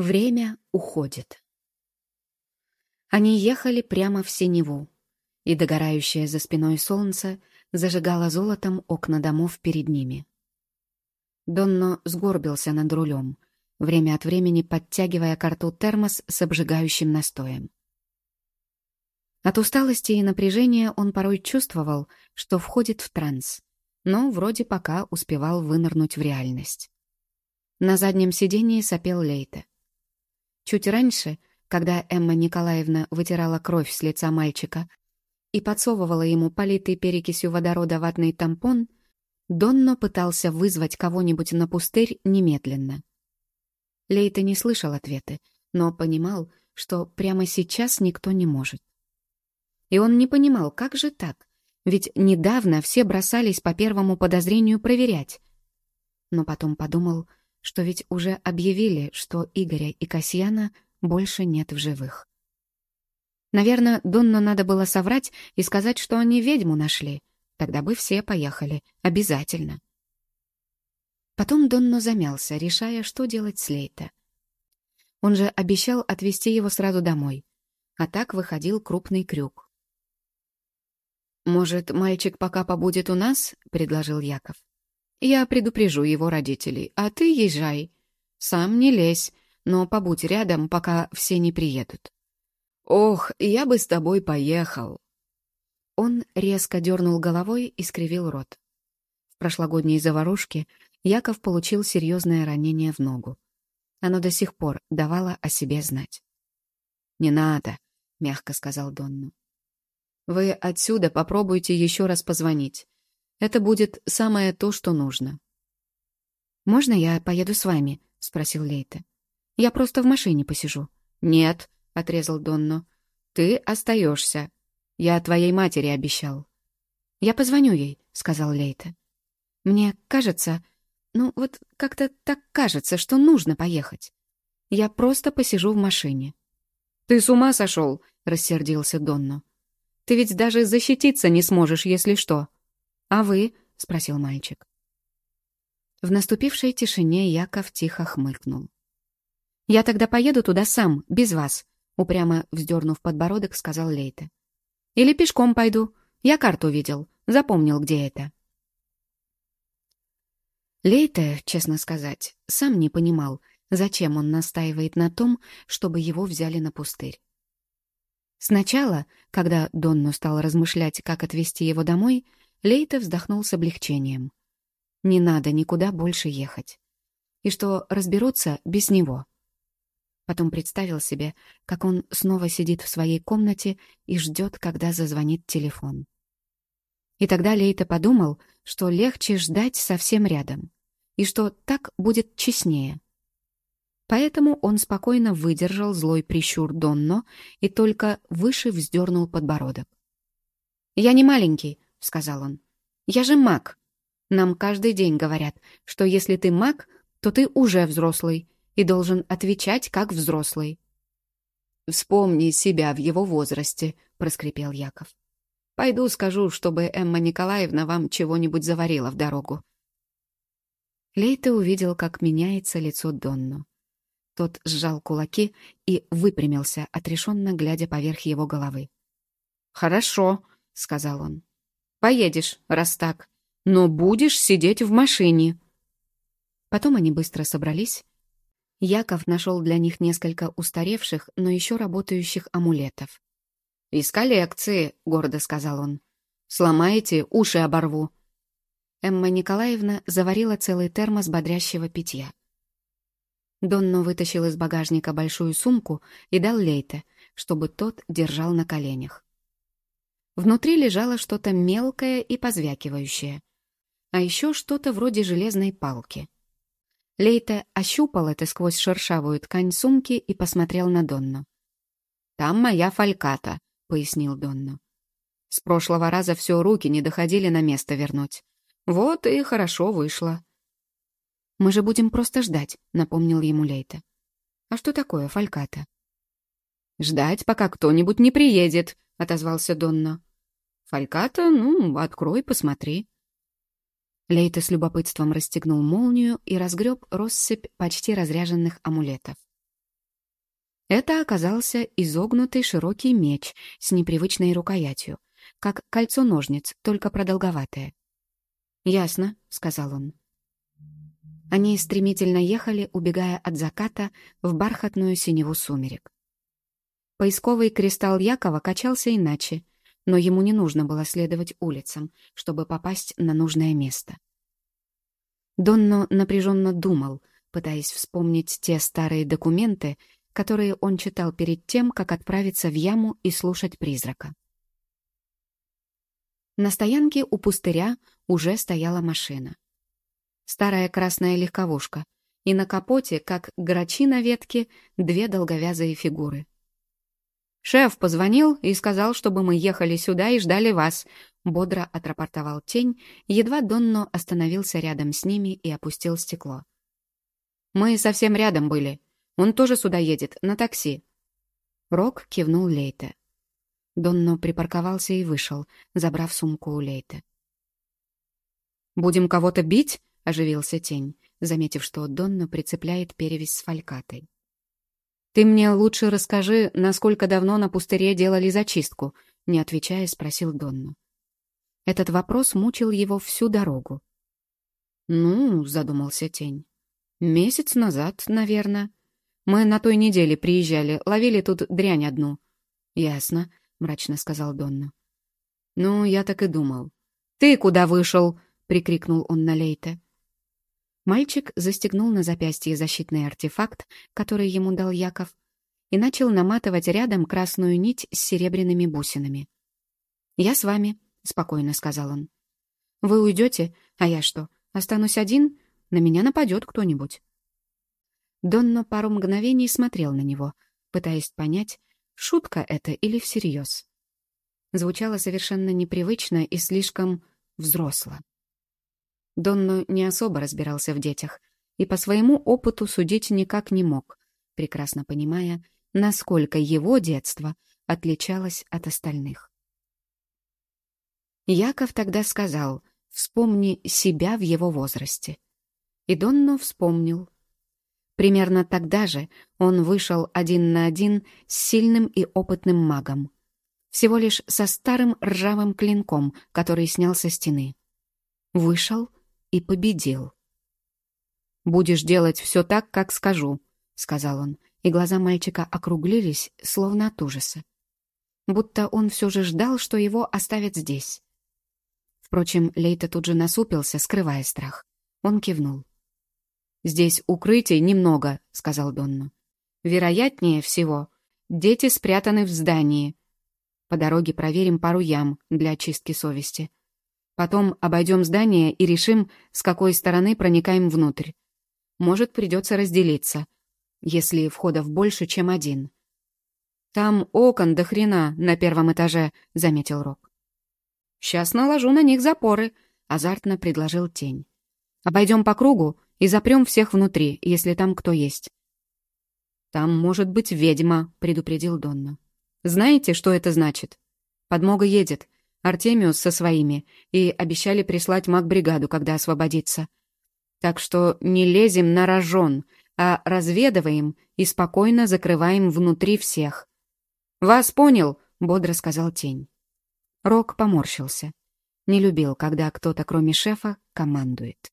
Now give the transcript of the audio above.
Время уходит. Они ехали прямо в синеву, и догорающее за спиной солнце зажигало золотом окна домов перед ними. Донно сгорбился над рулем, время от времени подтягивая карту термос с обжигающим настоем. От усталости и напряжения он порой чувствовал, что входит в транс, но вроде пока успевал вынырнуть в реальность. На заднем сидении сопел Лейта. Чуть раньше, когда Эмма Николаевна вытирала кровь с лица мальчика и подсовывала ему политый перекисью водорода ватный тампон, Донно пытался вызвать кого-нибудь на пустырь немедленно. Лейта не слышал ответы, но понимал, что прямо сейчас никто не может. И он не понимал, как же так? Ведь недавно все бросались по первому подозрению проверять. Но потом подумал, что ведь уже объявили, что Игоря и Касьяна больше нет в живых. Наверное, Донну надо было соврать и сказать, что они ведьму нашли. Тогда бы все поехали. Обязательно. Потом Донно замялся, решая, что делать с Лейта. Он же обещал отвезти его сразу домой. А так выходил крупный крюк. «Может, мальчик пока побудет у нас?» — предложил Яков. Я предупрежу его родителей, а ты езжай. Сам не лезь, но побудь рядом, пока все не приедут. Ох, я бы с тобой поехал. Он резко дернул головой и скривил рот. В прошлогодней заварушке Яков получил серьезное ранение в ногу. Оно до сих пор давало о себе знать. «Не надо», — мягко сказал Донну. «Вы отсюда попробуйте еще раз позвонить. Это будет самое то, что нужно. «Можно я поеду с вами?» — спросил Лейта. «Я просто в машине посижу». «Нет», — отрезал Донно. «Ты остаешься. Я твоей матери обещал». «Я позвоню ей», — сказал Лейта. «Мне кажется... Ну, вот как-то так кажется, что нужно поехать. Я просто посижу в машине». «Ты с ума сошел?» — рассердился Донно. «Ты ведь даже защититься не сможешь, если что». «А вы?» — спросил мальчик. В наступившей тишине Яков тихо хмыкнул. «Я тогда поеду туда сам, без вас», — упрямо вздернув подбородок, сказал Лейте. «Или пешком пойду. Я карту видел, запомнил, где это». Лейте, честно сказать, сам не понимал, зачем он настаивает на том, чтобы его взяли на пустырь. Сначала, когда Донну стал размышлять, как отвезти его домой, — Лейта вздохнул с облегчением. Не надо никуда больше ехать. И что разберутся без него. Потом представил себе, как он снова сидит в своей комнате и ждет, когда зазвонит телефон. И тогда Лейта подумал, что легче ждать совсем рядом, и что так будет честнее. Поэтому он спокойно выдержал злой прищур Донно и только выше вздернул подбородок. «Я не маленький», — сказал он. «Я же маг. Нам каждый день говорят, что если ты маг, то ты уже взрослый и должен отвечать как взрослый». «Вспомни себя в его возрасте», — проскрипел Яков. «Пойду скажу, чтобы Эмма Николаевна вам чего-нибудь заварила в дорогу». Лейта увидел, как меняется лицо Донну. Тот сжал кулаки и выпрямился, отрешенно глядя поверх его головы. «Хорошо», — сказал он. Поедешь, раз так. Но будешь сидеть в машине». Потом они быстро собрались. Яков нашел для них несколько устаревших, но еще работающих амулетов. «Из коллекции», — гордо сказал он. «Сломаете, уши оборву». Эмма Николаевна заварила целый термос бодрящего питья. Донно вытащил из багажника большую сумку и дал Лейте, чтобы тот держал на коленях. Внутри лежало что-то мелкое и позвякивающее. А еще что-то вроде железной палки. Лейта ощупал это сквозь шершавую ткань сумки и посмотрел на Донну. «Там моя фальката», — пояснил Донну. «С прошлого раза все руки не доходили на место вернуть. Вот и хорошо вышло». «Мы же будем просто ждать», — напомнил ему Лейта. «А что такое фальката?» «Ждать, пока кто-нибудь не приедет», — отозвался Донно. Фальката, ну, открой, посмотри. Лейта с любопытством расстегнул молнию и разгреб россыпь почти разряженных амулетов. Это оказался изогнутый широкий меч с непривычной рукоятью, как кольцо ножниц, только продолговатое. «Ясно», — сказал он. Они стремительно ехали, убегая от заката в бархатную синеву сумерек. Поисковый кристалл Якова качался иначе, но ему не нужно было следовать улицам, чтобы попасть на нужное место. Донно напряженно думал, пытаясь вспомнить те старые документы, которые он читал перед тем, как отправиться в яму и слушать призрака. На стоянке у пустыря уже стояла машина. Старая красная легковушка, и на капоте, как грачи на ветке, две долговязые фигуры. «Шеф позвонил и сказал, чтобы мы ехали сюда и ждали вас», — бодро отрапортовал тень, едва Донно остановился рядом с ними и опустил стекло. «Мы совсем рядом были. Он тоже сюда едет, на такси». Рок кивнул Лейте. Донно припарковался и вышел, забрав сумку у Лейте. «Будем кого-то бить?» — оживился тень, заметив, что Донно прицепляет перевязь с фалькатой. «Ты мне лучше расскажи, насколько давно на пустыре делали зачистку», — не отвечая, спросил Донну. Этот вопрос мучил его всю дорогу. «Ну», — задумался тень, — «месяц назад, наверное. Мы на той неделе приезжали, ловили тут дрянь одну». «Ясно», — мрачно сказал Донна. «Ну, я так и думал». «Ты куда вышел?» — прикрикнул он на Лейте. Мальчик застегнул на запястье защитный артефакт, который ему дал Яков, и начал наматывать рядом красную нить с серебряными бусинами. «Я с вами», — спокойно сказал он. «Вы уйдете, а я что, останусь один? На меня нападет кто-нибудь». Донно пару мгновений смотрел на него, пытаясь понять, шутка это или всерьез. Звучало совершенно непривычно и слишком взросло. Донно не особо разбирался в детях и по своему опыту судить никак не мог, прекрасно понимая, насколько его детство отличалось от остальных. Яков тогда сказал «Вспомни себя в его возрасте». И Донно вспомнил. Примерно тогда же он вышел один на один с сильным и опытным магом. Всего лишь со старым ржавым клинком, который снял со стены. Вышел — и победил. «Будешь делать все так, как скажу», — сказал он, и глаза мальчика округлились, словно от ужаса. Будто он все же ждал, что его оставят здесь. Впрочем, Лейта тут же насупился, скрывая страх. Он кивнул. «Здесь укрытий немного», — сказал Донну. «Вероятнее всего, дети спрятаны в здании. По дороге проверим пару ям для очистки совести. Потом обойдем здание и решим, с какой стороны проникаем внутрь. Может, придется разделиться, если входов больше, чем один. «Там окон до хрена на первом этаже», — заметил Рок. «Сейчас наложу на них запоры», — азартно предложил Тень. «Обойдем по кругу и запрем всех внутри, если там кто есть». «Там может быть ведьма», — предупредил Донна. «Знаете, что это значит? Подмога едет. Артемиус со своими, и обещали прислать маг-бригаду, когда освободится. Так что не лезем на рожон, а разведываем и спокойно закрываем внутри всех. «Вас понял», — бодро сказал тень. Рок поморщился. Не любил, когда кто-то, кроме шефа, командует.